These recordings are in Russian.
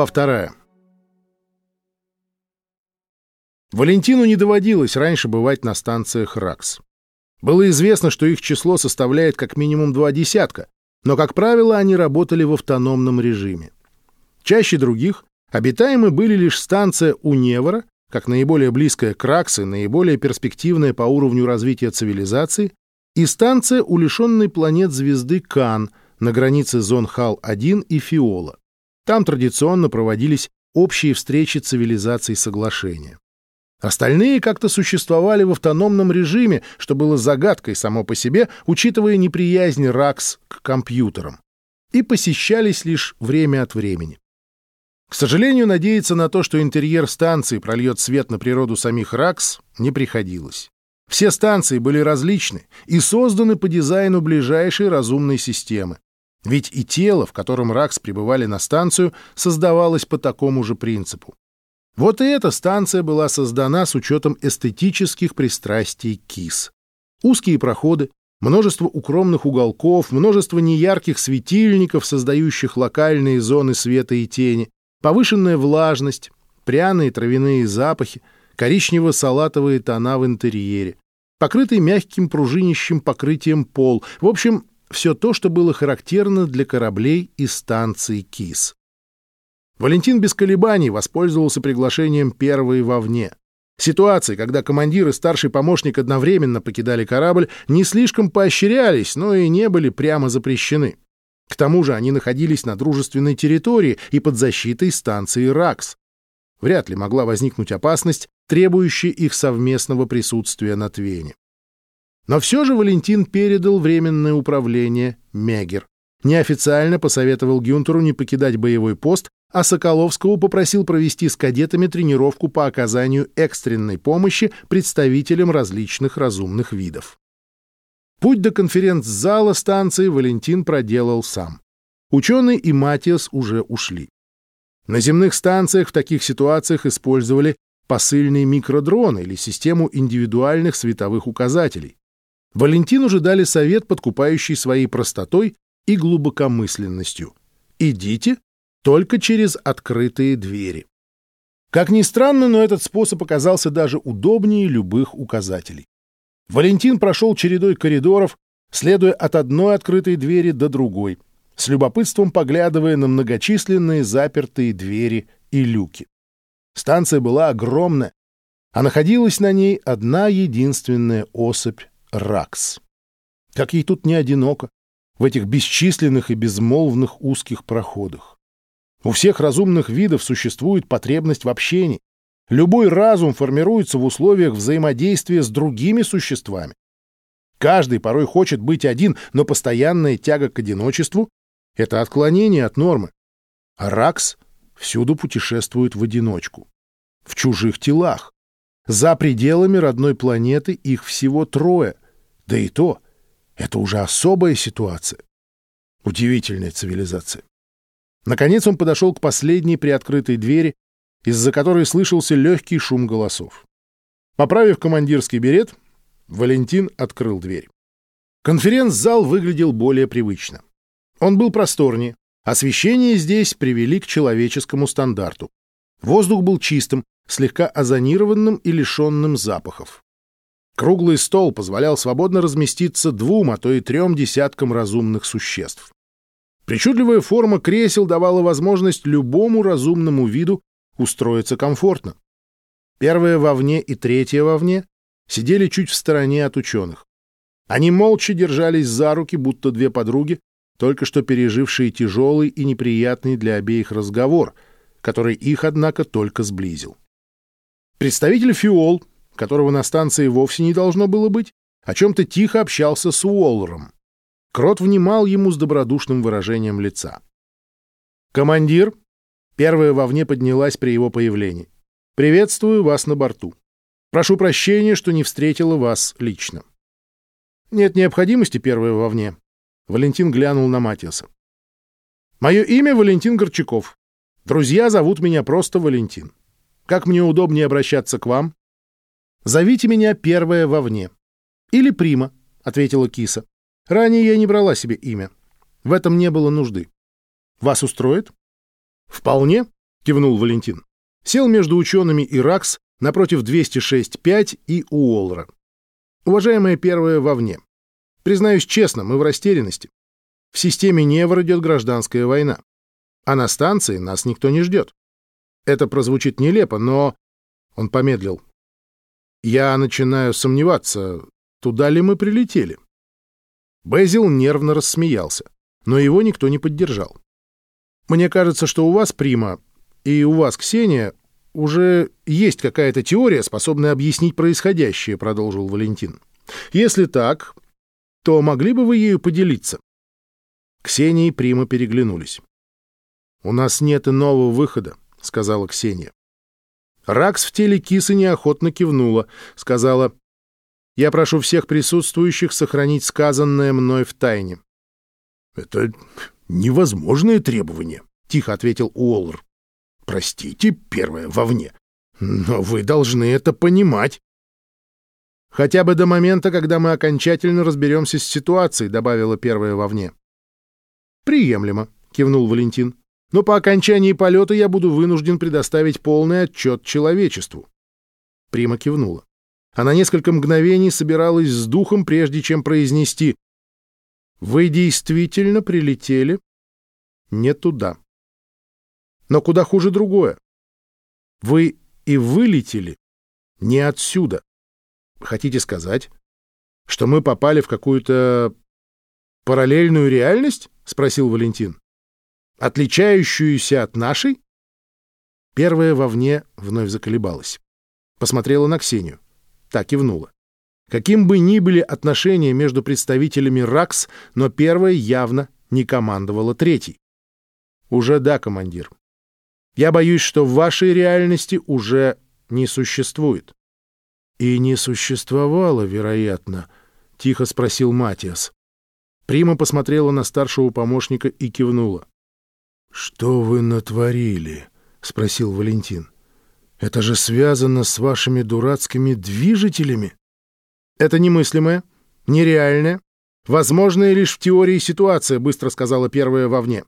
Глава вторая. Валентину не доводилось раньше бывать на станциях РАКС. Было известно, что их число составляет как минимум два десятка, но, как правило, они работали в автономном режиме. Чаще других обитаемы были лишь станция Уневра, как наиболее близкая к РАКС и наиболее перспективная по уровню развития цивилизации, и станция у лишенной планет звезды Кан на границе зон Хал-1 и Фиола. Там традиционно проводились общие встречи цивилизаций соглашения. Остальные как-то существовали в автономном режиме, что было загадкой само по себе, учитывая неприязнь РАКС к компьютерам, и посещались лишь время от времени. К сожалению, надеяться на то, что интерьер станции прольет свет на природу самих РАКС, не приходилось. Все станции были различны и созданы по дизайну ближайшей разумной системы. Ведь и тело, в котором РАКС прибывали на станцию, создавалось по такому же принципу. Вот и эта станция была создана с учетом эстетических пристрастий КИС. Узкие проходы, множество укромных уголков, множество неярких светильников, создающих локальные зоны света и тени, повышенная влажность, пряные травяные запахи, коричнево-салатовые тона в интерьере, покрытый мягким пружинищем покрытием пол. В общем, все то, что было характерно для кораблей и станций КИС. Валентин без колебаний воспользовался приглашением первой вовне. Ситуации, когда командир и старший помощник одновременно покидали корабль, не слишком поощрялись, но и не были прямо запрещены. К тому же они находились на дружественной территории и под защитой станции РАКС. Вряд ли могла возникнуть опасность, требующая их совместного присутствия на Твене. Но все же Валентин передал временное управление Мегер. Неофициально посоветовал Гюнтеру не покидать боевой пост, а Соколовского попросил провести с кадетами тренировку по оказанию экстренной помощи представителям различных разумных видов. Путь до конференц-зала станции Валентин проделал сам. Ученый и Матиас уже ушли. На земных станциях в таких ситуациях использовали посыльный микродрон или систему индивидуальных световых указателей. Валентину же дали совет, подкупающий своей простотой и глубокомысленностью. «Идите только через открытые двери». Как ни странно, но этот способ оказался даже удобнее любых указателей. Валентин прошел чередой коридоров, следуя от одной открытой двери до другой, с любопытством поглядывая на многочисленные запертые двери и люки. Станция была огромная, а находилась на ней одна единственная особь Ракс. Как ей тут не одиноко, в этих бесчисленных и безмолвных узких проходах. У всех разумных видов существует потребность в общении. Любой разум формируется в условиях взаимодействия с другими существами. Каждый порой хочет быть один, но постоянная тяга к одиночеству — это отклонение от нормы. А Ракс всюду путешествует в одиночку. В чужих телах. За пределами родной планеты их всего трое. Да и то, это уже особая ситуация. Удивительная цивилизация. Наконец он подошел к последней приоткрытой двери, из-за которой слышался легкий шум голосов. Поправив командирский берет, Валентин открыл дверь. Конференц-зал выглядел более привычно. Он был просторнее, освещение здесь привели к человеческому стандарту. Воздух был чистым, слегка озонированным и лишенным запахов. Круглый стол позволял свободно разместиться двум, а то и трем десяткам разумных существ. Причудливая форма кресел давала возможность любому разумному виду устроиться комфортно. Первая вовне и третья вовне сидели чуть в стороне от ученых. Они молча держались за руки, будто две подруги, только что пережившие тяжелый и неприятный для обеих разговор, который их, однако, только сблизил. Представитель Фиол которого на станции вовсе не должно было быть, о чем-то тихо общался с Уоллером. Крот внимал ему с добродушным выражением лица. «Командир!» Первая вовне поднялась при его появлении. «Приветствую вас на борту. Прошу прощения, что не встретила вас лично». «Нет необходимости первой вовне», — Валентин глянул на Матиаса. «Мое имя Валентин Горчаков. Друзья зовут меня просто Валентин. Как мне удобнее обращаться к вам?» Зовите меня первая вовне. Или Прима, — ответила киса. Ранее я не брала себе имя. В этом не было нужды. Вас устроит? Вполне, — кивнул Валентин. Сел между учеными Иракс напротив 206.5 и Уоллера. Уважаемая первая вовне, признаюсь честно, мы в растерянности. В системе Невр идет гражданская война, а на станции нас никто не ждет. Это прозвучит нелепо, но... Он помедлил. Я начинаю сомневаться, туда ли мы прилетели. Безил нервно рассмеялся, но его никто не поддержал. Мне кажется, что у вас, Прима, и у вас, Ксения, уже есть какая-то теория, способная объяснить происходящее, продолжил Валентин. Если так, то могли бы вы ею поделиться? Ксения и Прима переглянулись. «У нас нет иного выхода», — сказала Ксения. Ракс в теле кисы неохотно кивнула, сказала, «Я прошу всех присутствующих сохранить сказанное мной в тайне». «Это невозможное требование», — тихо ответил Уоллер. «Простите, первое вовне, но вы должны это понимать». «Хотя бы до момента, когда мы окончательно разберемся с ситуацией», — добавила первая вовне. «Приемлемо», — кивнул Валентин. «Но по окончании полета я буду вынужден предоставить полный отчет человечеству». Прима кивнула. Она несколько мгновений собиралась с духом, прежде чем произнести «Вы действительно прилетели не туда». Но куда хуже другое. Вы и вылетели не отсюда. Хотите сказать, что мы попали в какую-то параллельную реальность? — спросил Валентин. «Отличающуюся от нашей?» Первая вовне вновь заколебалась. Посмотрела на Ксению. Так кивнула. Каким бы ни были отношения между представителями РАКС, но первая явно не командовала третьей. «Уже да, командир. Я боюсь, что в вашей реальности уже не существует». «И не существовало, вероятно», — тихо спросил Матиас. Прима посмотрела на старшего помощника и кивнула. «Что вы натворили?» — спросил Валентин. «Это же связано с вашими дурацкими движителями?» «Это немыслимое, нереальное, возможная лишь в теории ситуация», — быстро сказала первая вовне.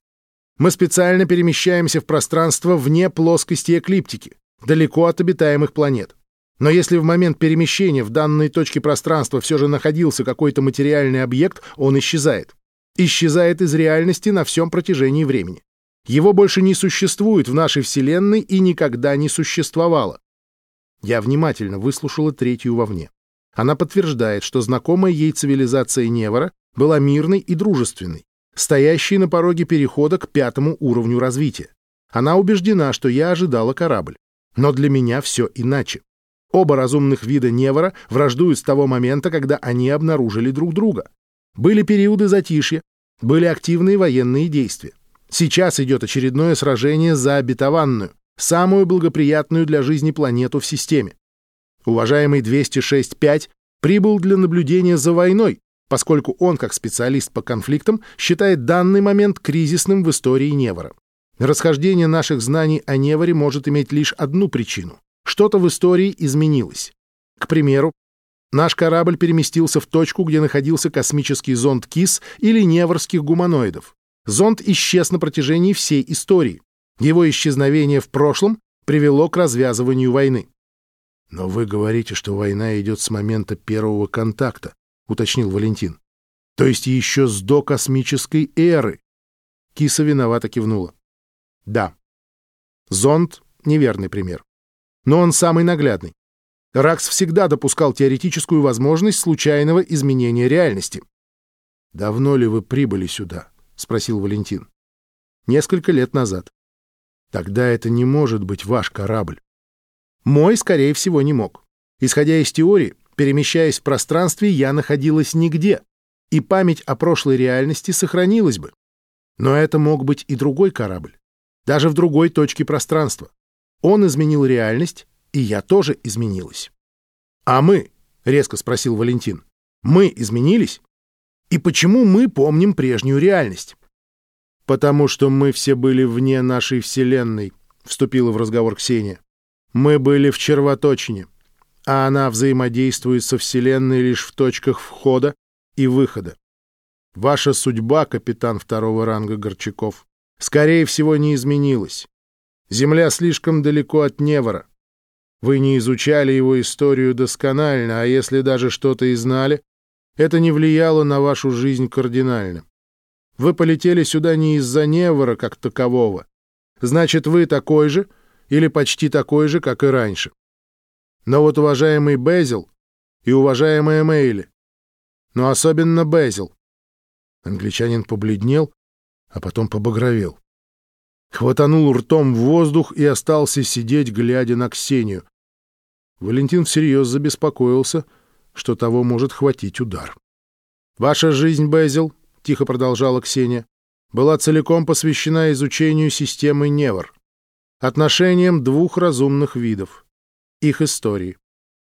«Мы специально перемещаемся в пространство вне плоскости эклиптики, далеко от обитаемых планет. Но если в момент перемещения в данной точке пространства все же находился какой-то материальный объект, он исчезает. Исчезает из реальности на всем протяжении времени. Его больше не существует в нашей Вселенной и никогда не существовало. Я внимательно выслушала третью вовне. Она подтверждает, что знакомая ей цивилизация Невора была мирной и дружественной, стоящей на пороге перехода к пятому уровню развития. Она убеждена, что я ожидала корабль. Но для меня все иначе. Оба разумных вида Невора враждуют с того момента, когда они обнаружили друг друга. Были периоды затишья, были активные военные действия. Сейчас идет очередное сражение за обетованную, самую благоприятную для жизни планету в системе. Уважаемый 206.5 прибыл для наблюдения за войной, поскольку он, как специалист по конфликтам, считает данный момент кризисным в истории Невора. Расхождение наших знаний о Неворе может иметь лишь одну причину что-то в истории изменилось. К примеру, наш корабль переместился в точку, где находился космический зонд КИС или неврских гуманоидов. Зонд исчез на протяжении всей истории. Его исчезновение в прошлом привело к развязыванию войны. «Но вы говорите, что война идет с момента первого контакта», — уточнил Валентин. «То есть еще с докосмической эры?» Киса виновато кивнула. «Да. Зонд — неверный пример но он самый наглядный. Ракс всегда допускал теоретическую возможность случайного изменения реальности. «Давно ли вы прибыли сюда?» — спросил Валентин. «Несколько лет назад». «Тогда это не может быть ваш корабль». «Мой, скорее всего, не мог. Исходя из теории, перемещаясь в пространстве, я находилась нигде, и память о прошлой реальности сохранилась бы. Но это мог быть и другой корабль, даже в другой точке пространства. Он изменил реальность, и я тоже изменилась. «А мы?» — резко спросил Валентин. «Мы изменились? И почему мы помним прежнюю реальность?» «Потому что мы все были вне нашей Вселенной», — вступила в разговор Ксения. «Мы были в червоточине, а она взаимодействует со Вселенной лишь в точках входа и выхода. Ваша судьба, капитан второго ранга Горчаков, скорее всего, не изменилась. Земля слишком далеко от Невора. Вы не изучали его историю досконально, а если даже что-то и знали, это не влияло на вашу жизнь кардинально. Вы полетели сюда не из-за Невора как такового. Значит, вы такой же или почти такой же, как и раньше. Но вот уважаемый Безил и уважаемая Мейли, но особенно Безил. Англичанин побледнел, а потом побагровел. Хватанул ртом в воздух и остался сидеть, глядя на Ксению. Валентин всерьез забеспокоился, что того может хватить удар. «Ваша жизнь, Безил», — тихо продолжала Ксения, — была целиком посвящена изучению системы Невр, отношениям двух разумных видов, их истории.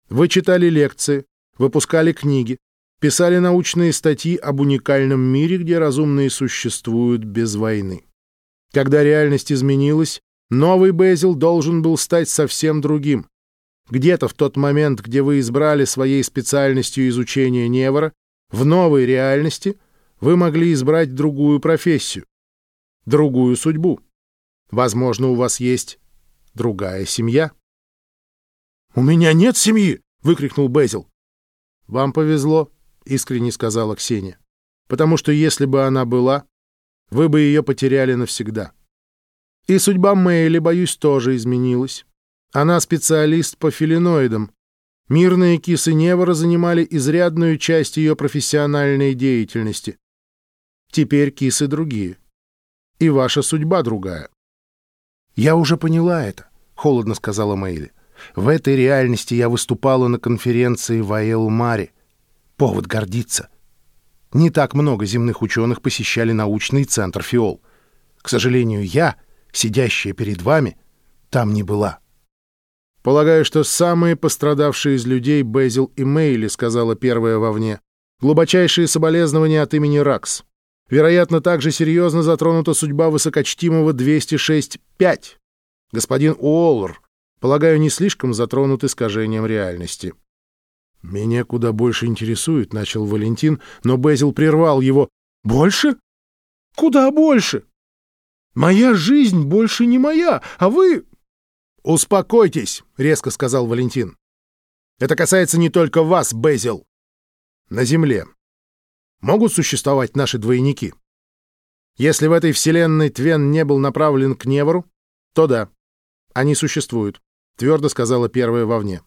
Вы читали лекции, выпускали книги, писали научные статьи об уникальном мире, где разумные существуют без войны. Когда реальность изменилась, новый Безил должен был стать совсем другим, где-то в тот момент, где вы избрали своей специальностью изучения Невора, в новой реальности вы могли избрать другую профессию, другую судьбу. Возможно, у вас есть другая семья. «У меня нет семьи!» — выкрикнул Безил. «Вам повезло», — искренне сказала Ксения, «потому что если бы она была, вы бы ее потеряли навсегда. И судьба Мэйли, боюсь, тоже изменилась. Она специалист по филиноидам. Мирные кисы Невора занимали изрядную часть ее профессиональной деятельности. Теперь кисы другие. И ваша судьба другая. «Я уже поняла это», — холодно сказала Мэйли. «В этой реальности я выступала на конференции в Аэл-Маре. Повод гордиться. Не так много земных ученых посещали научный центр Фиол. К сожалению, я, сидящая перед вами, там не была». «Полагаю, что самые пострадавшие из людей Безил и Мейли», — сказала первая вовне. «Глубочайшие соболезнования от имени Ракс. Вероятно, также серьезно затронута судьба высокочтимого 206-5. Господин Уоллер, полагаю, не слишком затронут искажением реальности». «Меня куда больше интересует», — начал Валентин, но Безил прервал его. «Больше? Куда больше? Моя жизнь больше не моя, а вы...» «Успокойтесь», — резко сказал Валентин. «Это касается не только вас, Безил. На Земле могут существовать наши двойники. Если в этой вселенной Твен не был направлен к Невору, то да, они существуют», — твердо сказала первая вовне.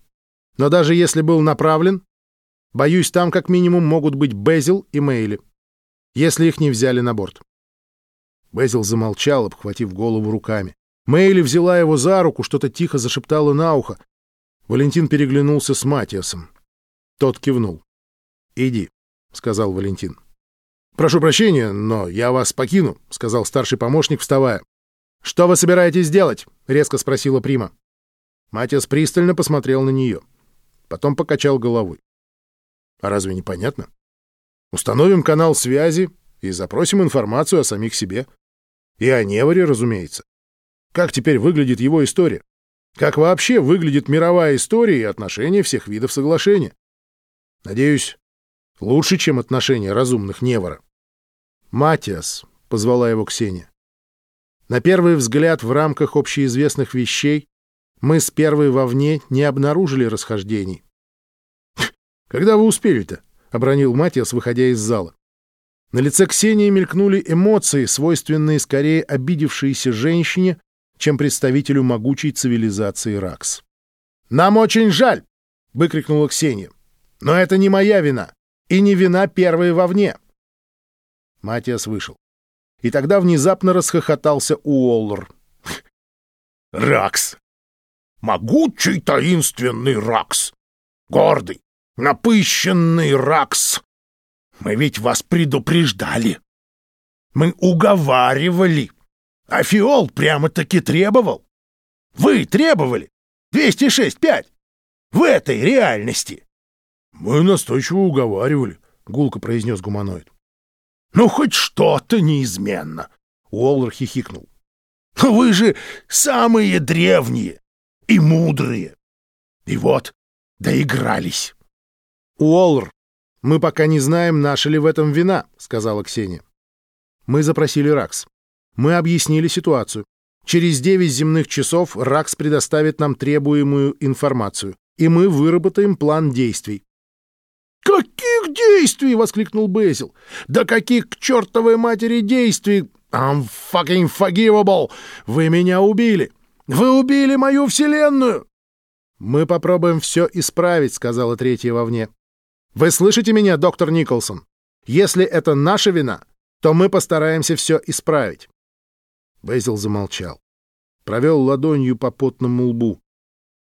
«Но даже если был направлен, боюсь, там как минимум могут быть Безил и Мейли, если их не взяли на борт». Безил замолчал, обхватив голову руками. Мэйли взяла его за руку, что-то тихо зашептала на ухо. Валентин переглянулся с Матиасом. Тот кивнул. «Иди», — сказал Валентин. «Прошу прощения, но я вас покину», — сказал старший помощник, вставая. «Что вы собираетесь делать?» — резко спросила Прима. Матиас пристально посмотрел на нее. Потом покачал головой. «А разве не понятно? Установим канал связи и запросим информацию о самих себе. И о Неворе, разумеется. Как теперь выглядит его история? Как вообще выглядит мировая история и отношения всех видов соглашения? Надеюсь, лучше, чем отношения разумных Невора. «Матиас», — позвала его Ксения. На первый взгляд в рамках общеизвестных вещей мы с первой вовне не обнаружили расхождений. «Когда вы успели-то?» — обронил Матиас, выходя из зала. На лице Ксении мелькнули эмоции, свойственные скорее обидевшейся женщине, чем представителю могучей цивилизации Ракс. «Нам очень жаль!» — выкрикнула Ксения. «Но это не моя вина, и не вина первой вовне!» Матиас вышел. И тогда внезапно расхохотался Уоллер. «Ракс! Могучий таинственный Ракс! Гордый, напыщенный Ракс! Мы ведь вас предупреждали! Мы уговаривали!» А Фиол прямо-таки требовал. Вы требовали. 206-5. В этой реальности. Мы настойчиво уговаривали, гулко произнес гуманоид. Ну, хоть что-то неизменно. Уоллер хихикнул. Вы же самые древние и мудрые. И вот доигрались. Уоллер, мы пока не знаем, наша ли в этом вина, сказала Ксения. Мы запросили Ракс. Мы объяснили ситуацию. Через 9 земных часов РАКС предоставит нам требуемую информацию, и мы выработаем план действий. «Каких действий?» — воскликнул Безил. «Да каких к чертовой матери действий? I'm fucking forgivable! Вы меня убили! Вы убили мою вселенную!» «Мы попробуем все исправить», — сказала третья вовне. «Вы слышите меня, доктор Николсон? Если это наша вина, то мы постараемся все исправить». Безил замолчал. Провел ладонью по потному лбу.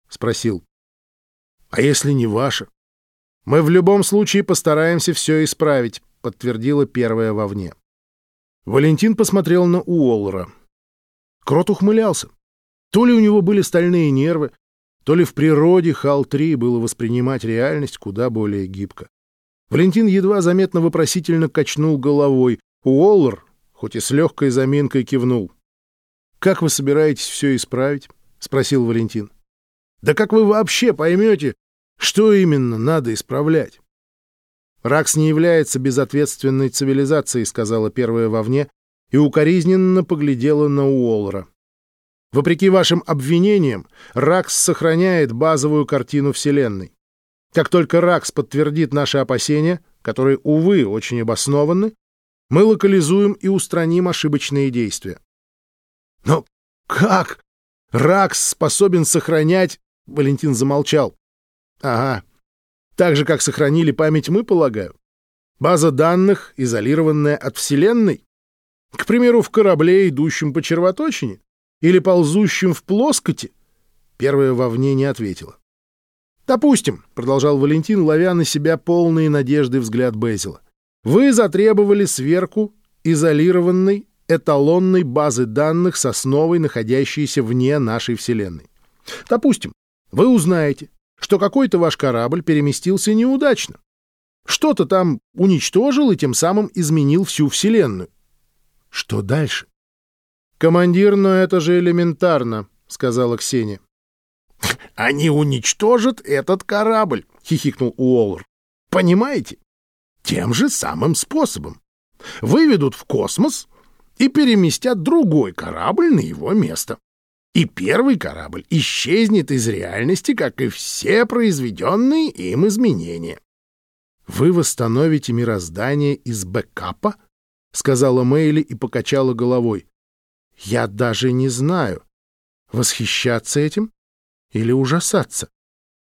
Спросил. «А если не ваша?» «Мы в любом случае постараемся все исправить», — подтвердила первая вовне. Валентин посмотрел на Уоллера. Крот ухмылялся. То ли у него были стальные нервы, то ли в природе Хал-3 было воспринимать реальность куда более гибко. Валентин едва заметно вопросительно качнул головой. Уоллер, хоть и с легкой заминкой, кивнул. «Как вы собираетесь все исправить?» — спросил Валентин. «Да как вы вообще поймете, что именно надо исправлять?» «Ракс не является безответственной цивилизацией», — сказала первая вовне, и укоризненно поглядела на Уоллера. «Вопреки вашим обвинениям, Ракс сохраняет базовую картину Вселенной. Как только Ракс подтвердит наши опасения, которые, увы, очень обоснованы, мы локализуем и устраним ошибочные действия. Но как? Ракс способен сохранять... Валентин замолчал. Ага. Так же, как сохранили память мы, полагаю. База данных, изолированная от Вселенной. К примеру, в корабле, идущем по червоточине. Или ползущем в плоскоти. Первая вовне не ответила. «Допустим», — продолжал Валентин, ловя на себя полные надежды взгляд Безила, «вы затребовали сверку изолированной эталонной базы данных с основой, находящейся вне нашей Вселенной. Допустим, вы узнаете, что какой-то ваш корабль переместился неудачно. Что-то там уничтожил и тем самым изменил всю Вселенную. Что дальше? «Командир, но это же элементарно», — сказала Ксения. «Они уничтожат этот корабль», — хихикнул Уоллер. «Понимаете? Тем же самым способом. Выведут в космос и переместят другой корабль на его место. И первый корабль исчезнет из реальности, как и все произведенные им изменения. «Вы восстановите мироздание из бэкапа?» — сказала Мэйли и покачала головой. «Я даже не знаю, восхищаться этим или ужасаться.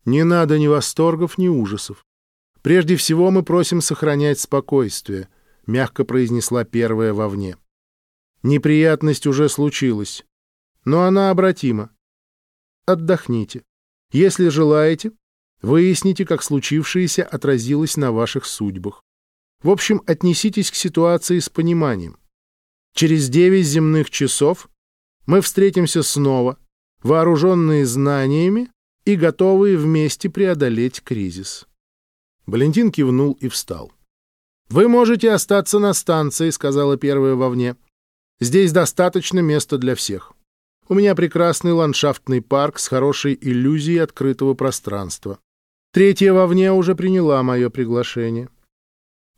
Не надо ни восторгов, ни ужасов. Прежде всего мы просим сохранять спокойствие», — мягко произнесла первая вовне. Неприятность уже случилась, но она обратима. Отдохните. Если желаете, выясните, как случившееся отразилось на ваших судьбах. В общем, отнеситесь к ситуации с пониманием. Через девять земных часов мы встретимся снова, вооруженные знаниями и готовые вместе преодолеть кризис. Валентин кивнул и встал. «Вы можете остаться на станции», — сказала первая вовне. Здесь достаточно места для всех. У меня прекрасный ландшафтный парк с хорошей иллюзией открытого пространства. Третья вовне уже приняла мое приглашение.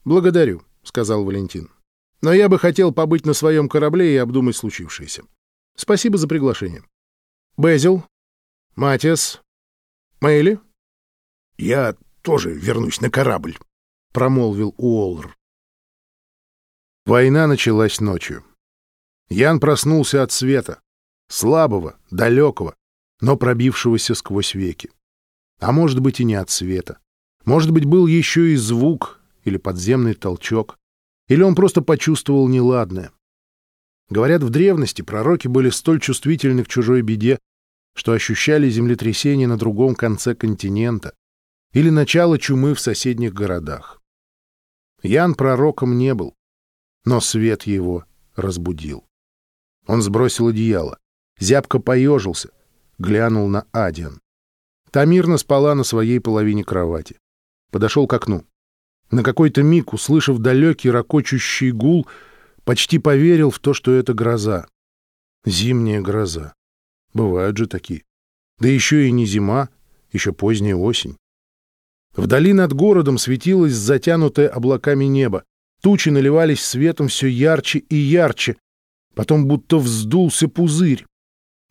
«Благодарю», — сказал Валентин. «Но я бы хотел побыть на своем корабле и обдумать случившееся. Спасибо за приглашение. Безил, Матиас, Мэйли?» «Я тоже вернусь на корабль», — промолвил Уоллер. Война началась ночью. Ян проснулся от света, слабого, далекого, но пробившегося сквозь веки. А может быть и не от света. Может быть, был еще и звук или подземный толчок. Или он просто почувствовал неладное. Говорят, в древности пророки были столь чувствительны к чужой беде, что ощущали землетрясение на другом конце континента или начало чумы в соседних городах. Ян пророком не был, но свет его разбудил. Он сбросил одеяло. Зябко поежился. Глянул на Адиан. Та мирно спала на своей половине кровати. Подошел к окну. На какой-то миг, услышав далекий ракочущий гул, почти поверил в то, что это гроза. Зимняя гроза. Бывают же такие. Да еще и не зима, еще поздняя осень. Вдали над городом светилось затянутое облаками небо. Тучи наливались светом все ярче и ярче, Потом будто вздулся пузырь,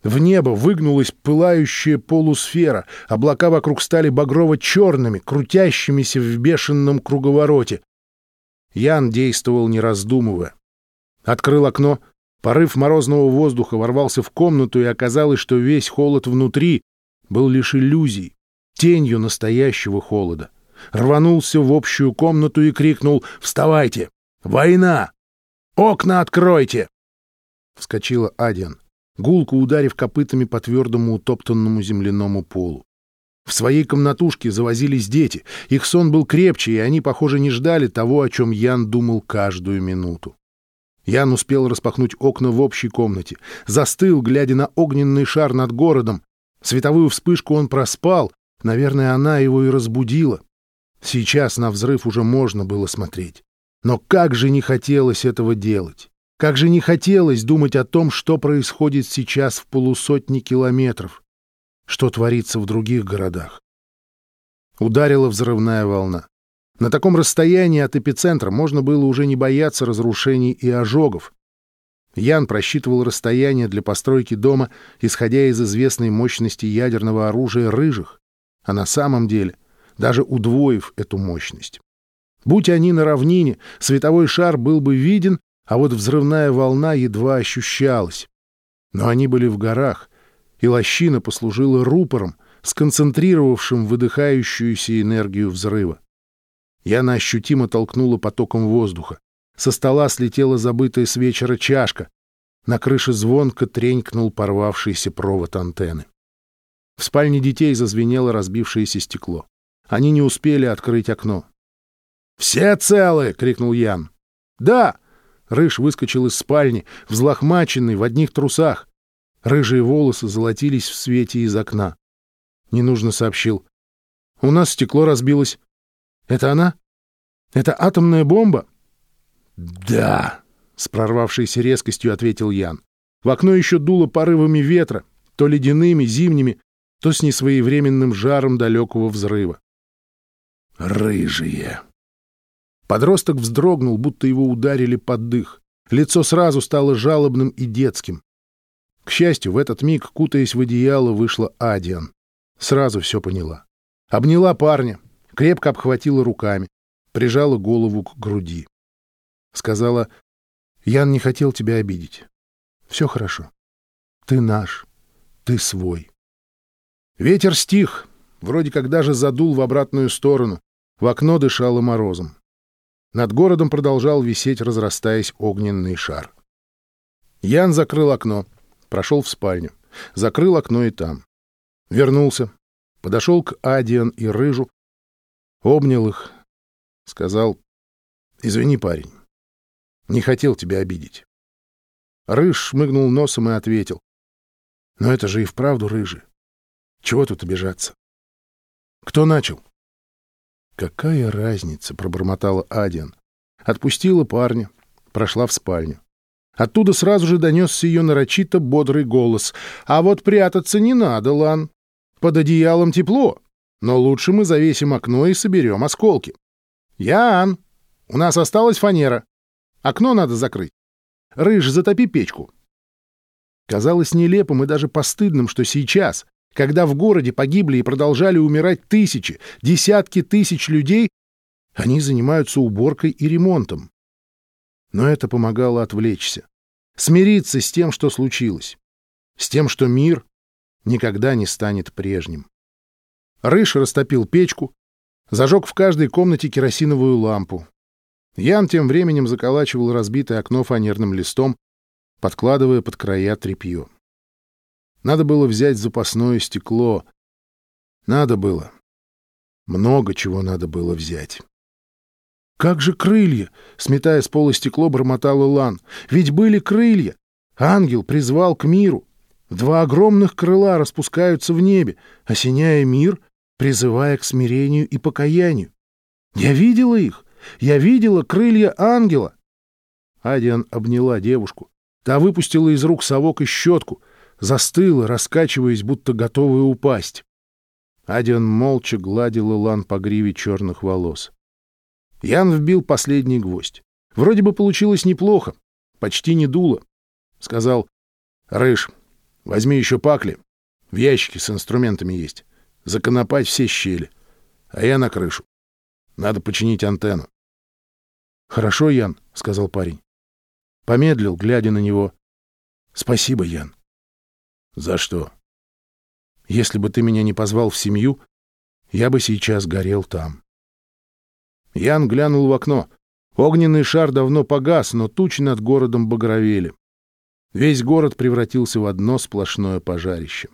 В небо выгнулась пылающая полусфера, облака вокруг стали багрово-черными, крутящимися в бешеном круговороте. Ян действовал не раздумывая. Открыл окно, порыв морозного воздуха ворвался в комнату, и оказалось, что весь холод внутри был лишь иллюзией, тенью настоящего холода. Рванулся в общую комнату и крикнул «Вставайте! Война! Окна откройте!» Вскочила Адиан, гулко ударив копытами по твердому утоптанному земляному полу. В своей комнатушке завозились дети. Их сон был крепче, и они, похоже, не ждали того, о чем Ян думал каждую минуту. Ян успел распахнуть окна в общей комнате, застыл, глядя на огненный шар над городом. Световую вспышку он проспал, наверное, она его и разбудила. Сейчас на взрыв уже можно было смотреть. Но как же не хотелось этого делать! Как же не хотелось думать о том, что происходит сейчас в полусотни километров, что творится в других городах. Ударила взрывная волна. На таком расстоянии от эпицентра можно было уже не бояться разрушений и ожогов. Ян просчитывал расстояние для постройки дома, исходя из известной мощности ядерного оружия рыжих, а на самом деле даже удвоив эту мощность. Будь они на равнине, световой шар был бы виден, а вот взрывная волна едва ощущалась. Но они были в горах, и лощина послужила рупором, сконцентрировавшим выдыхающуюся энергию взрыва. Яна ощутимо толкнула потоком воздуха. Со стола слетела забытая с вечера чашка. На крыше звонко тренькнул порвавшийся провод антенны. В спальне детей зазвенело разбившееся стекло. Они не успели открыть окно. «Все целы!» — крикнул Ян. «Да!» — Рыж выскочил из спальни, взлохмаченный, в одних трусах. Рыжие волосы золотились в свете из окна. Ненужно сообщил. «У нас стекло разбилось. Это она? Это атомная бомба?» «Да!» — с прорвавшейся резкостью ответил Ян. В окно еще дуло порывами ветра, то ледяными, зимними, то с несвоевременным жаром далекого взрыва. «Рыжие!» Подросток вздрогнул, будто его ударили под дых. Лицо сразу стало жалобным и детским. К счастью, в этот миг, кутаясь в одеяло, вышла Адиан. Сразу все поняла. Обняла парня, крепко обхватила руками, прижала голову к груди. Сказала, «Ян не хотел тебя обидеть. Все хорошо. Ты наш, ты свой». Ветер стих, вроде как даже задул в обратную сторону. В окно дышало морозом. Над городом продолжал висеть, разрастаясь, огненный шар. Ян закрыл окно, прошел в спальню, закрыл окно и там. Вернулся, подошел к Адиан и Рыжу, обнял их, сказал, «Извини, парень, не хотел тебя обидеть». Рыж шмыгнул носом и ответил, «Но это же и вправду рыжий. Чего тут обижаться? Кто начал? Какая разница, пробормотала Адиан. Отпустила парня, прошла в спальню. Оттуда сразу же донесся ее нарочито бодрый голос. «А вот прятаться не надо, Лан. Под одеялом тепло, но лучше мы завесим окно и соберем осколки. Ян, у нас осталась фанера. Окно надо закрыть. Рыж, затопи печку». Казалось нелепым и даже постыдным, что сейчас, когда в городе погибли и продолжали умирать тысячи, десятки тысяч людей, они занимаются уборкой и ремонтом. Но это помогало отвлечься, смириться с тем, что случилось, с тем, что мир никогда не станет прежним. Рыж растопил печку, зажег в каждой комнате керосиновую лампу. Ян тем временем заколачивал разбитое окно фанерным листом, подкладывая под края тряпье. Надо было взять запасное стекло. Надо было. Много чего надо было взять. «Как же крылья?» — сметая с пола стекло, бормотал Илан. «Ведь были крылья! Ангел призвал к миру. Два огромных крыла распускаются в небе, осеняя мир, призывая к смирению и покаянию. Я видела их! Я видела крылья ангела!» Адиан обняла девушку. Та выпустила из рук совок и щетку — застыла, раскачиваясь, будто готовая упасть. Адиан молча гладил Илан по гриве черных волос. Ян вбил последний гвоздь. Вроде бы получилось неплохо, почти не дуло. Сказал, «Рыж, Возьми еще пакли. В ящике с инструментами есть. Законопать все щели. А я на крышу. Надо починить антенну. — Хорошо, Ян, — сказал парень. Помедлил, глядя на него. — Спасибо, Ян. — За что? — Если бы ты меня не позвал в семью, я бы сейчас горел там. Ян глянул в окно. Огненный шар давно погас, но тучи над городом багровели. Весь город превратился в одно сплошное пожарище.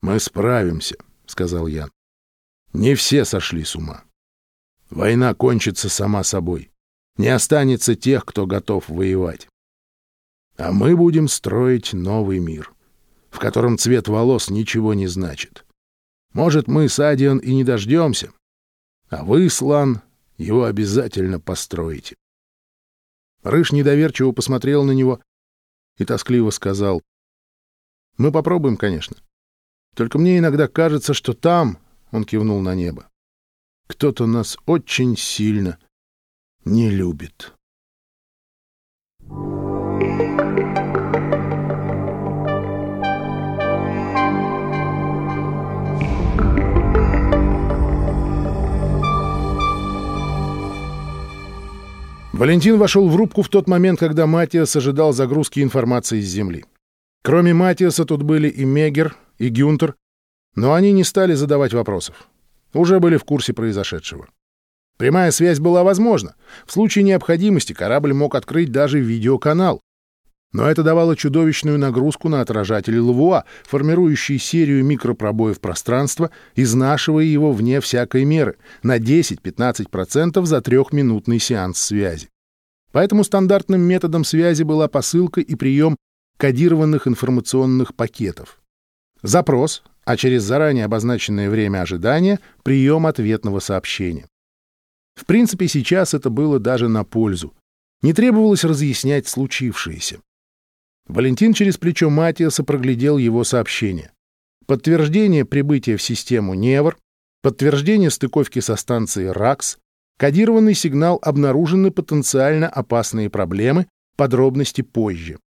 «Мы справимся», — сказал Ян. «Не все сошли с ума. Война кончится сама собой. Не останется тех, кто готов воевать. А мы будем строить новый мир, в котором цвет волос ничего не значит. Может, мы с Адиан и не дождемся, а вы, Слан, его обязательно построите. Рыж недоверчиво посмотрел на него и тоскливо сказал, «Мы попробуем, конечно. Только мне иногда кажется, что там, — он кивнул на небо, — кто-то нас очень сильно не любит». Валентин вошел в рубку в тот момент, когда Матиас ожидал загрузки информации с Земли. Кроме Матиаса тут были и Мегер, и Гюнтер, но они не стали задавать вопросов. Уже были в курсе произошедшего. Прямая связь была возможна. В случае необходимости корабль мог открыть даже видеоканал. Но это давало чудовищную нагрузку на отражатели Лавуа, формирующие серию микропробоев пространства, изнашивая его вне всякой меры на 10-15% за трехминутный сеанс связи. Поэтому стандартным методом связи была посылка и прием кодированных информационных пакетов. Запрос, а через заранее обозначенное время ожидания — прием ответного сообщения. В принципе, сейчас это было даже на пользу. Не требовалось разъяснять случившееся. Валентин через плечо Матиаса проглядел его сообщение. Подтверждение прибытия в систему Невр, подтверждение стыковки со станцией РАКС, кодированный сигнал обнаружены потенциально опасные проблемы, подробности позже.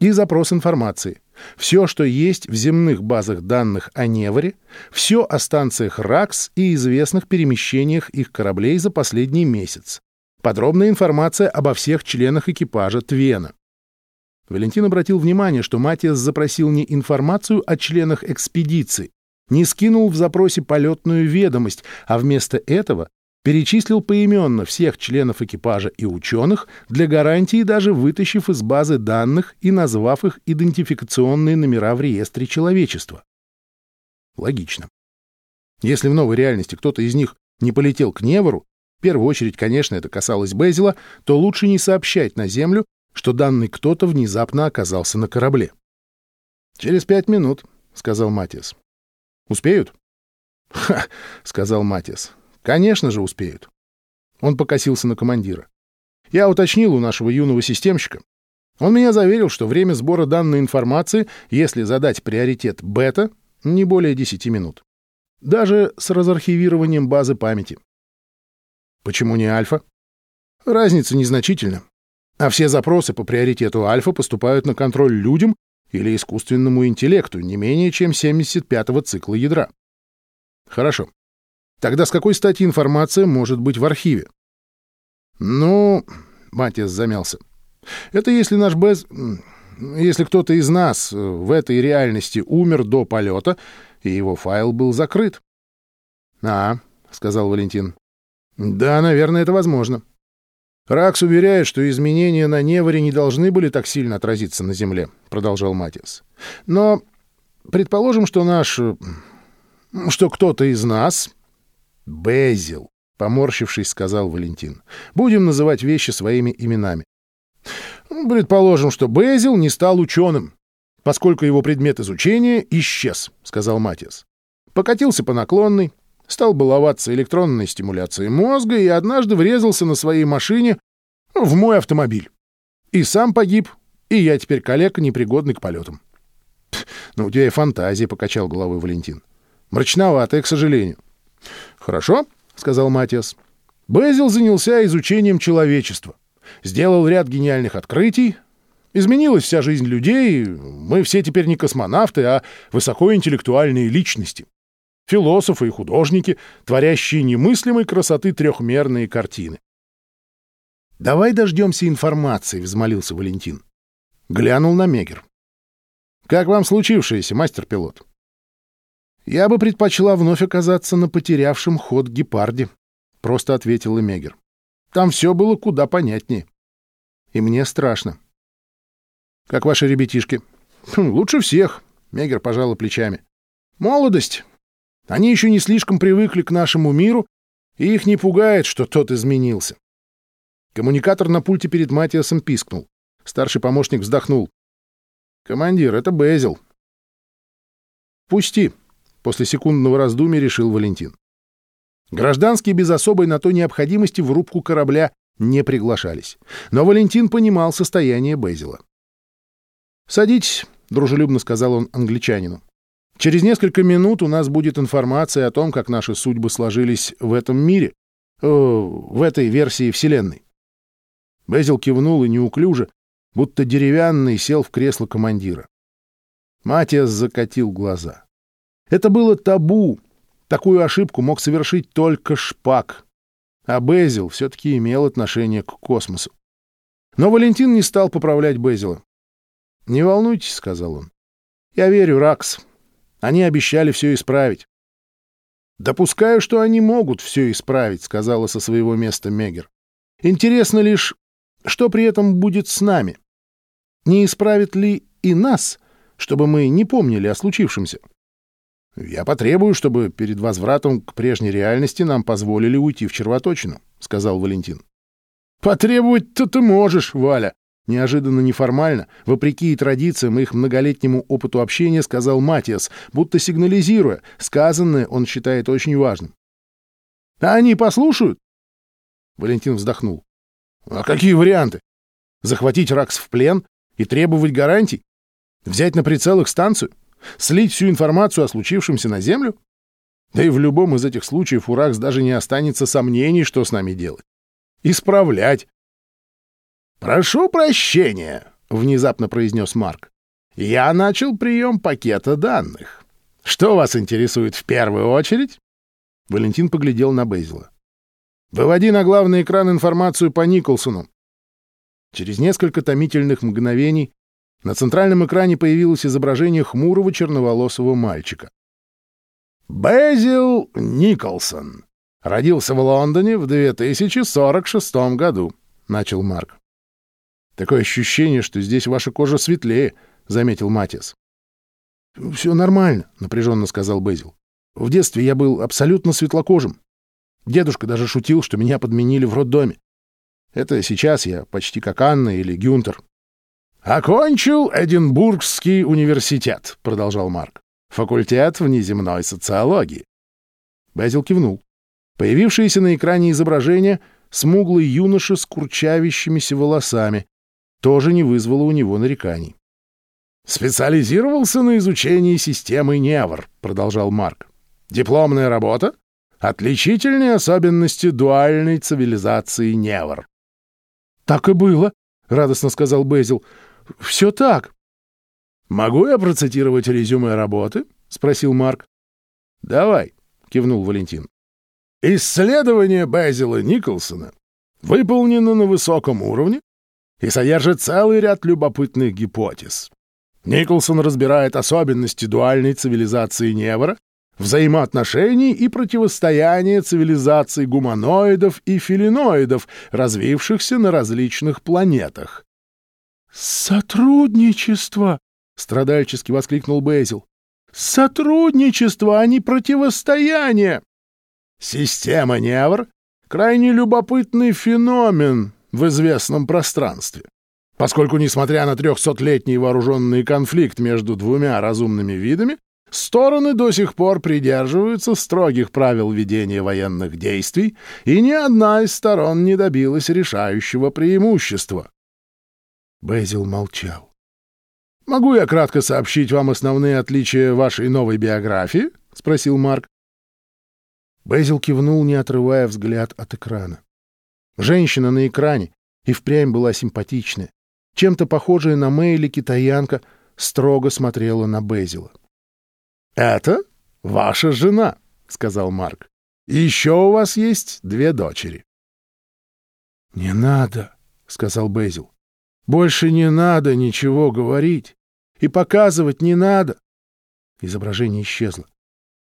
И запрос информации. Все, что есть в земных базах данных о Невре, все о станциях РАКС и известных перемещениях их кораблей за последний месяц. Подробная информация обо всех членах экипажа Твена. Валентин обратил внимание, что Матиас запросил не информацию о членах экспедиции, не скинул в запросе полетную ведомость, а вместо этого перечислил поименно всех членов экипажа и ученых, для гарантии даже вытащив из базы данных и назвав их идентификационные номера в реестре человечества. Логично. Если в новой реальности кто-то из них не полетел к Невору, в первую очередь, конечно, это касалось Безила, то лучше не сообщать на Землю, что данный кто-то внезапно оказался на корабле. «Через пять минут», — сказал Матиас. «Успеют?» «Ха!» — сказал Матиас. «Конечно же успеют». Он покосился на командира. «Я уточнил у нашего юного системщика. Он меня заверил, что время сбора данной информации, если задать приоритет бета, не более 10 минут. Даже с разархивированием базы памяти. Почему не альфа? Разница незначительна а все запросы по приоритету альфа поступают на контроль людям или искусственному интеллекту не менее чем 75-го цикла ядра. Хорошо. Тогда с какой стати информация может быть в архиве? Ну, Матиас замялся. Это если наш Без... Если кто-то из нас в этой реальности умер до полета, и его файл был закрыт. — А, — сказал Валентин. — Да, наверное, это возможно. «Ракс уверяет, что изменения на Неваре не должны были так сильно отразиться на Земле», — продолжал Матиас. «Но предположим, что наш... что кто-то из нас...» «Безил», — поморщившись, сказал Валентин. «Будем называть вещи своими именами. Предположим, что Безил не стал ученым, поскольку его предмет изучения исчез», — сказал Матиас. Покатился по наклонной, стал баловаться электронной стимуляцией мозга и однажды врезался на своей машине в мой автомобиль. И сам погиб, и я теперь калека, непригодный к полетам. — Ну, у тебя и фантазия, — покачал головой Валентин. — Мрачноватая, к сожалению. — Хорошо, — сказал Матиас. Безил занялся изучением человечества. Сделал ряд гениальных открытий. Изменилась вся жизнь людей, мы все теперь не космонавты, а высокоинтеллектуальные личности. Философы и художники, творящие немыслимой красоты трехмерные картины. «Давай дождемся информации», — взмолился Валентин. Глянул на Мегер. «Как вам случившееся, мастер-пилот?» «Я бы предпочла вновь оказаться на потерявшем ход гепарде», — просто ответила Мегер. «Там все было куда понятнее. И мне страшно». «Как ваши ребятишки?» хм, «Лучше всех», — Мегер пожала плечами. «Молодость. Они еще не слишком привыкли к нашему миру, и их не пугает, что тот изменился». Коммуникатор на пульте перед Матиасом пискнул. Старший помощник вздохнул. «Командир, это Безил». «Пусти», — после секундного раздумья решил Валентин. Гражданские без особой на то необходимости в рубку корабля не приглашались. Но Валентин понимал состояние Безила. «Садитесь», — дружелюбно сказал он англичанину. «Через несколько минут у нас будет информация о том, как наши судьбы сложились в этом мире, э, в этой версии Вселенной». Безил кивнул и неуклюже, будто деревянный, сел в кресло командира. Матиас закатил глаза. Это было табу. Такую ошибку мог совершить только Шпак. А Безил все-таки имел отношение к космосу. Но Валентин не стал поправлять Безила. «Не волнуйтесь», — сказал он. «Я верю, Ракс. Они обещали все исправить». «Допускаю, что они могут все исправить», — сказала со своего места Мегер. «Интересно лишь, что при этом будет с нами? Не исправит ли и нас, чтобы мы не помнили о случившемся?» «Я потребую, чтобы перед возвратом к прежней реальности нам позволили уйти в червоточину», — сказал Валентин. «Потребовать-то ты можешь, Валя», Неожиданно неформально, вопреки и традициям их многолетнему опыту общения, сказал Матиас, будто сигнализируя, сказанное он считает очень важным. «А они послушают?» Валентин вздохнул. «А какие варианты? Захватить Ракс в плен и требовать гарантий? Взять на прицел их станцию? Слить всю информацию о случившемся на Землю? Да и в любом из этих случаев у Ракс даже не останется сомнений, что с нами делать. Исправлять, «Прошу прощения», — внезапно произнес Марк. «Я начал прием пакета данных. Что вас интересует в первую очередь?» Валентин поглядел на Бейзела. «Выводи на главный экран информацию по Николсону». Через несколько томительных мгновений на центральном экране появилось изображение хмурого черноволосого мальчика. «Безил Николсон. Родился в Лондоне в 2046 году», — начал Марк. Такое ощущение, что здесь ваша кожа светлее, — заметил Матиас. — Все нормально, — напряженно сказал Безил. — В детстве я был абсолютно светлокожим. Дедушка даже шутил, что меня подменили в роддоме. Это сейчас я почти как Анна или Гюнтер. — Окончил Эдинбургский университет, — продолжал Марк. — Факультет внеземной социологии. Безил кивнул. Появившееся на экране изображение — смуглый юноша с курчавящимися волосами, тоже не вызвало у него нареканий. «Специализировался на изучении системы Невр», — продолжал Марк. «Дипломная работа? Отличительные особенности дуальной цивилизации Невр». «Так и было», — радостно сказал Безил. «Все так». «Могу я процитировать резюме работы?» — спросил Марк. «Давай», — кивнул Валентин. «Исследование Безила Николсона выполнено на высоком уровне и содержит целый ряд любопытных гипотез. Николсон разбирает особенности дуальной цивилизации Невра, взаимоотношений и противостояния цивилизаций гуманоидов и филиноидов, развившихся на различных планетах. «Сотрудничество!» — страдальчески воскликнул Безил. «Сотрудничество, а не противостояние!» «Система Невр — крайне любопытный феномен, в известном пространстве. Поскольку, несмотря на трехсотлетний вооруженный конфликт между двумя разумными видами, стороны до сих пор придерживаются строгих правил ведения военных действий, и ни одна из сторон не добилась решающего преимущества. Безил молчал. «Могу я кратко сообщить вам основные отличия вашей новой биографии?» — спросил Марк. Безил кивнул, не отрывая взгляд от экрана. Женщина на экране и впрямь была симпатичная. чем-то похожая на Мэйли китаянка, строго смотрела на Безила. «Это ваша жена», — сказал Марк. «Еще у вас есть две дочери». «Не надо», — сказал Безил. «Больше не надо ничего говорить. И показывать не надо». Изображение исчезло.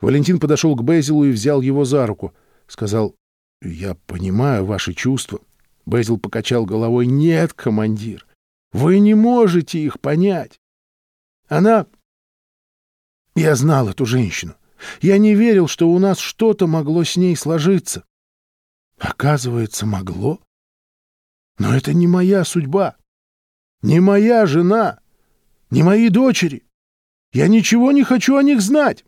Валентин подошел к Безилу и взял его за руку. Сказал, «Я понимаю ваши чувства». Безил покачал головой. «Нет, командир, вы не можете их понять. Она... Я знал эту женщину. Я не верил, что у нас что-то могло с ней сложиться. Оказывается, могло. Но это не моя судьба. Не моя жена. Не мои дочери. Я ничего не хочу о них знать.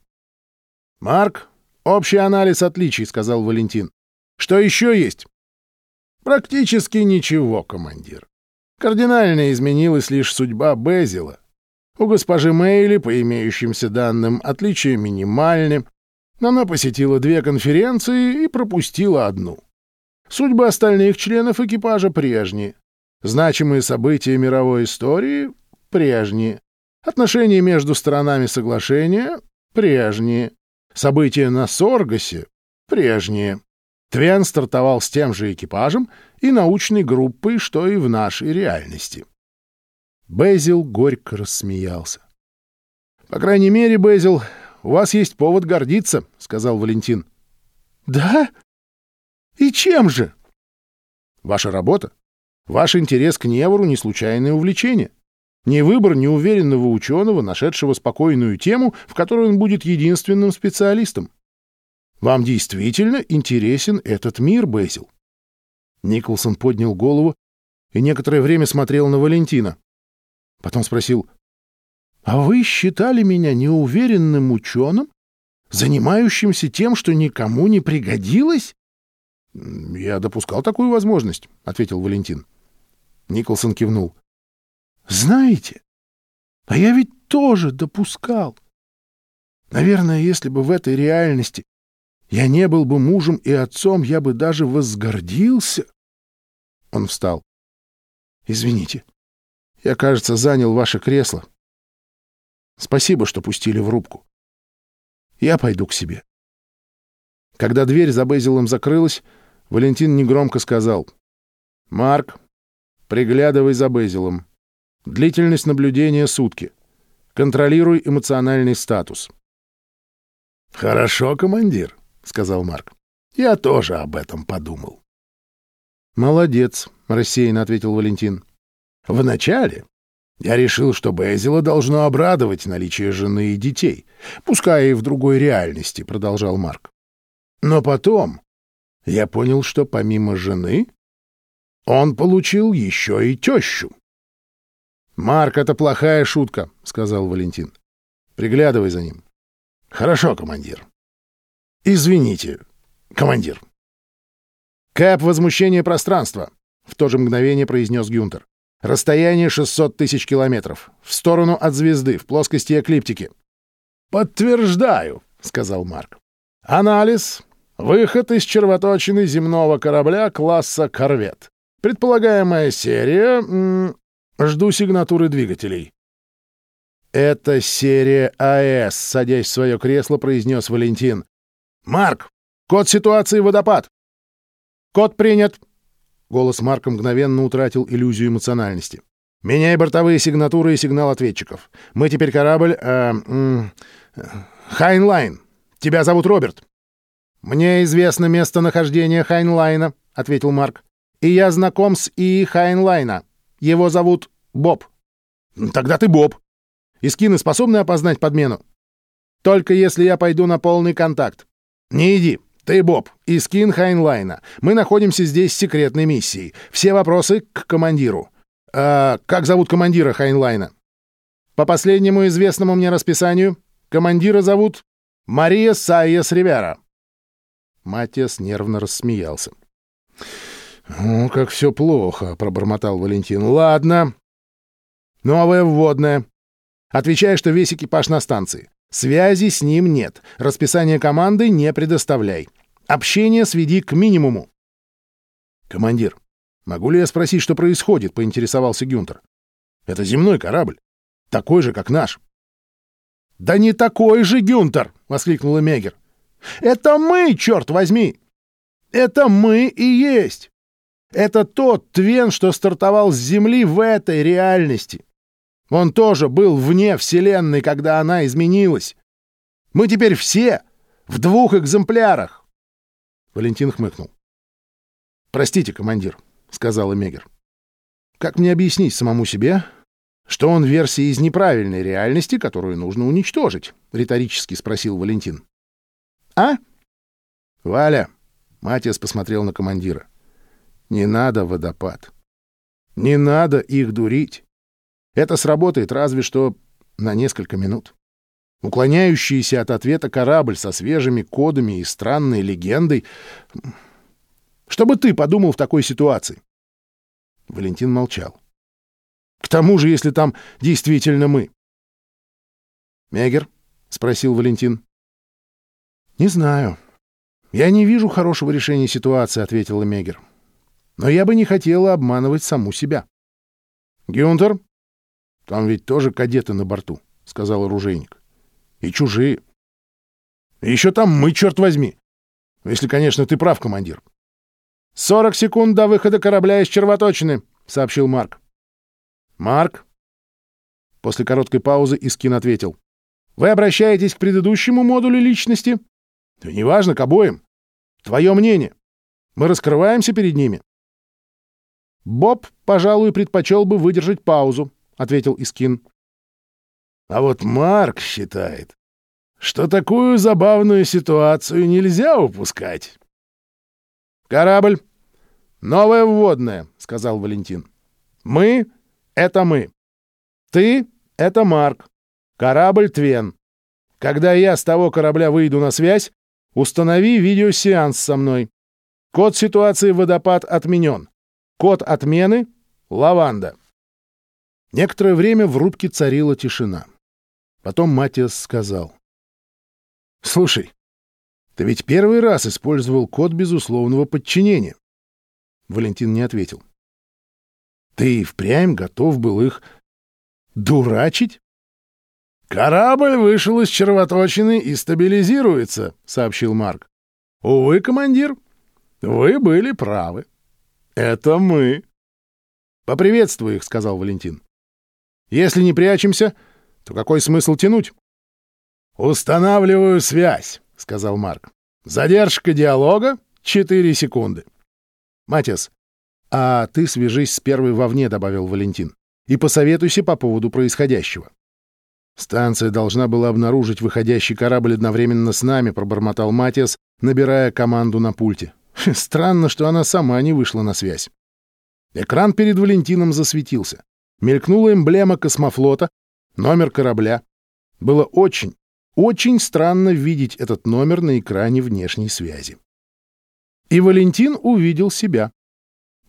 — Марк, общий анализ отличий, — сказал Валентин. — Что еще есть? — Практически ничего, командир. Кардинально изменилась лишь судьба Безила. У госпожи Мейли, по имеющимся данным, отличия минимальны. Она посетила две конференции и пропустила одну. Судьбы остальных членов экипажа прежние. Значимые события мировой истории — прежние. Отношения между сторонами соглашения — прежние. События на Соргасе — прежние. Твен стартовал с тем же экипажем и научной группой, что и в нашей реальности. Безил горько рассмеялся. — По крайней мере, Безил, у вас есть повод гордиться, — сказал Валентин. — Да? И чем же? — Ваша работа. Ваш интерес к Невору — не случайное увлечение. Не выбор неуверенного ученого, нашедшего спокойную тему, в которой он будет единственным специалистом. Вам действительно интересен этот мир, Безил. Николсон поднял голову и некоторое время смотрел на Валентина. Потом спросил, «А вы считали меня неуверенным ученым, занимающимся тем, что никому не пригодилось?» «Я допускал такую возможность», — ответил Валентин. Николсон кивнул. «Знаете, а я ведь тоже допускал. Наверное, если бы в этой реальности я не был бы мужем и отцом, я бы даже возгордился». Он встал. «Извините, я, кажется, занял ваше кресло. Спасибо, что пустили в рубку. Я пойду к себе». Когда дверь за Безилом закрылась, Валентин негромко сказал. «Марк, приглядывай за Безилом. Длительность наблюдения — сутки. Контролируй эмоциональный статус». «Хорошо, командир», — сказал Марк. «Я тоже об этом подумал». «Молодец», — рассеянно ответил Валентин. «Вначале я решил, что Безила должно обрадовать наличие жены и детей, пускай и в другой реальности», — продолжал Марк. «Но потом я понял, что помимо жены он получил еще и тещу». «Марк, это плохая шутка», — сказал Валентин. «Приглядывай за ним». «Хорошо, командир». «Извините, командир». «Кэп возмущение пространства», — в то же мгновение произнес Гюнтер. «Расстояние 600 тысяч километров. В сторону от звезды, в плоскости эклиптики». «Подтверждаю», — сказал Марк. «Анализ. Выход из червоточины земного корабля класса «Корвет». Предполагаемая серия... Жду сигнатуры двигателей». «Это серия АЭС», — садясь в свое кресло, произнес Валентин. «Марк, код ситуации водопад». «Код принят!» Голос Марка мгновенно утратил иллюзию эмоциональности. «Меняй бортовые сигнатуры и сигнал ответчиков. Мы теперь корабль... Э, э, Хайнлайн. Тебя зовут Роберт». «Мне известно местонахождение Хайнлайна», — ответил Марк. «И я знаком с ИИ Хайнлайна. Его зовут Боб». «Тогда ты Боб». «Искины способны опознать подмену?» «Только если я пойду на полный контакт. Не иди. «Ты Боб, искин Хайнлайна. Мы находимся здесь с секретной миссией. Все вопросы к командиру. А как зовут командира Хайнлайна?» «По последнему известному мне расписанию, командира зовут Мария Сайес Ривера». Матиас нервно рассмеялся. «Ну, как все плохо», — пробормотал Валентин. «Ладно. Новая вводная. Отвечаю, что весь экипаж на станции. Связи с ним нет. Расписание команды не предоставляй. Общение сведи к минимуму. Командир, могу ли я спросить, что происходит? поинтересовался Гюнтер. Это земной корабль, такой же, как наш. «Да не такой же, Гюнтер!» — воскликнула Мегер. «Это мы, черт возьми! Это мы и есть! Это тот Твен, что стартовал с Земли в этой реальности. Он тоже был вне Вселенной, когда она изменилась. Мы теперь все в двух экземплярах!» Валентин хмыкнул. «Простите, командир», — сказала Мегер. «Как мне объяснить самому себе, что он версия из неправильной реальности, которую нужно уничтожить?» — риторически спросил Валентин. «А?» «Валя», — Матиас посмотрел на командира, — «не надо водопад. Не надо их дурить. Это сработает разве что на несколько минут. Уклоняющийся от ответа корабль со свежими кодами и странной легендой что бы ты подумал в такой ситуации? Валентин молчал. К тому же, если там действительно мы. Мегер? спросил Валентин. Не знаю. Я не вижу хорошего решения ситуации, ответила Мегер. Но я бы не хотела обманывать саму себя. Гюнтер? Там ведь тоже кадеты на борту, сказал оружейник. И чужие. Еще там мы, черт возьми. Если, конечно, ты прав, командир. «Сорок секунд до выхода корабля из червоточины», — сообщил Марк. «Марк?» После короткой паузы Искин ответил. «Вы обращаетесь к предыдущему модулю личности?» «Да неважно, к обоим. Твое мнение. Мы раскрываемся перед ними». «Боб, пожалуй, предпочел бы выдержать паузу», — ответил Искин. «А вот Марк считает, что такую забавную ситуацию нельзя упускать». «Корабль! Новая вводная», — сказал Валентин. «Мы — это мы. Ты — это Марк. Корабль Твен. Когда я с того корабля выйду на связь, установи видеосеанс со мной. Код ситуации «Водопад» отменен. Код отмены — «Лаванда». Некоторое время в рубке царила тишина. Потом Матиас сказал. «Слушай, ты ведь первый раз использовал код безусловного подчинения. Валентин не ответил. Ты впрямь готов был их дурачить? Корабль вышел из червоточины и стабилизируется, сообщил Марк. Увы, командир, вы были правы. Это мы. Поприветствую их, сказал Валентин. Если не прячемся, то какой смысл тянуть? Устанавливаю связь. — сказал Марк. «Задержка диалога — четыре секунды». «Матиас, а ты свяжись с первой вовне», — добавил Валентин, «и посоветуйся по поводу происходящего». «Станция должна была обнаружить выходящий корабль одновременно с нами», — пробормотал Матиас, набирая команду на пульте. «Странно, что она сама не вышла на связь». Экран перед Валентином засветился. Мелькнула эмблема космофлота, номер корабля. Было очень, очень странно видеть этот номер на экране внешней связи. И Валентин увидел себя.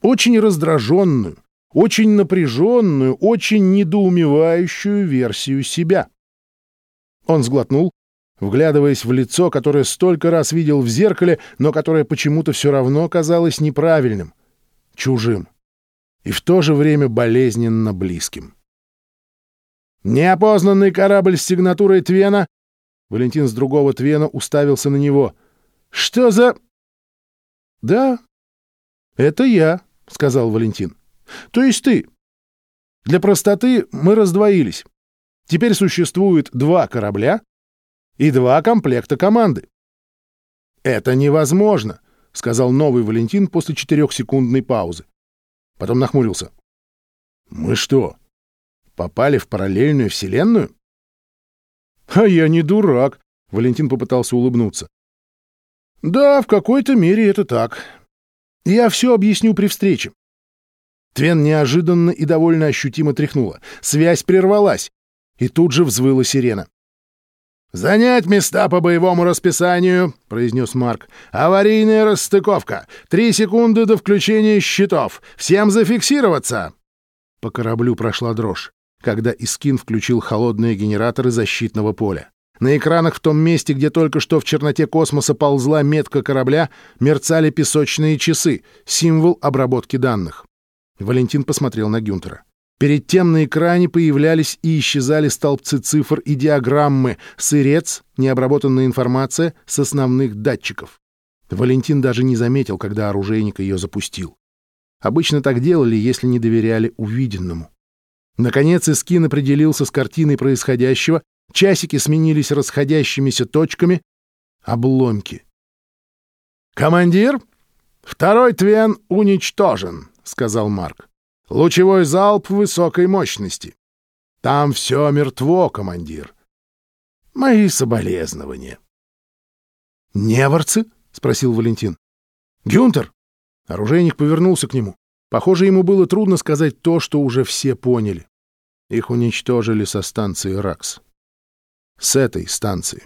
Очень раздраженную, очень напряженную, очень недоумевающую версию себя. Он сглотнул, вглядываясь в лицо, которое столько раз видел в зеркале, но которое почему-то все равно казалось неправильным, чужим и в то же время болезненно близким. Неопознанный корабль с сигнатурой Твена Валентин с другого Твена уставился на него. «Что за...» «Да, это я», — сказал Валентин. «То есть ты. Для простоты мы раздвоились. Теперь существует два корабля и два комплекта команды». «Это невозможно», — сказал новый Валентин после четырехсекундной паузы. Потом нахмурился. «Мы что, попали в параллельную вселенную?» «А я не дурак», — Валентин попытался улыбнуться. «Да, в какой-то мере это так. Я все объясню при встрече». Твен неожиданно и довольно ощутимо тряхнула. Связь прервалась, и тут же взвыла сирена. «Занять места по боевому расписанию», — произнес Марк. «Аварийная расстыковка. Три секунды до включения щитов. Всем зафиксироваться!» По кораблю прошла дрожь когда Искин включил холодные генераторы защитного поля. На экранах в том месте, где только что в черноте космоса ползла метка корабля, мерцали песочные часы, символ обработки данных. Валентин посмотрел на Гюнтера. Перед тем на экране появлялись и исчезали столбцы цифр и диаграммы, сырец, необработанная информация с основных датчиков. Валентин даже не заметил, когда оружейник ее запустил. Обычно так делали, если не доверяли увиденному. Наконец Искин определился с картиной происходящего, часики сменились расходящимися точками, обломки. «Командир, второй Твен уничтожен», — сказал Марк. Лучевой залп высокой мощности. Там все мертво, командир. Мои соболезнования. «Неворцы?» — спросил Валентин. «Гюнтер!» Оружейник повернулся к нему. Похоже, ему было трудно сказать то, что уже все поняли. Их уничтожили со станции РАКС. С этой станции.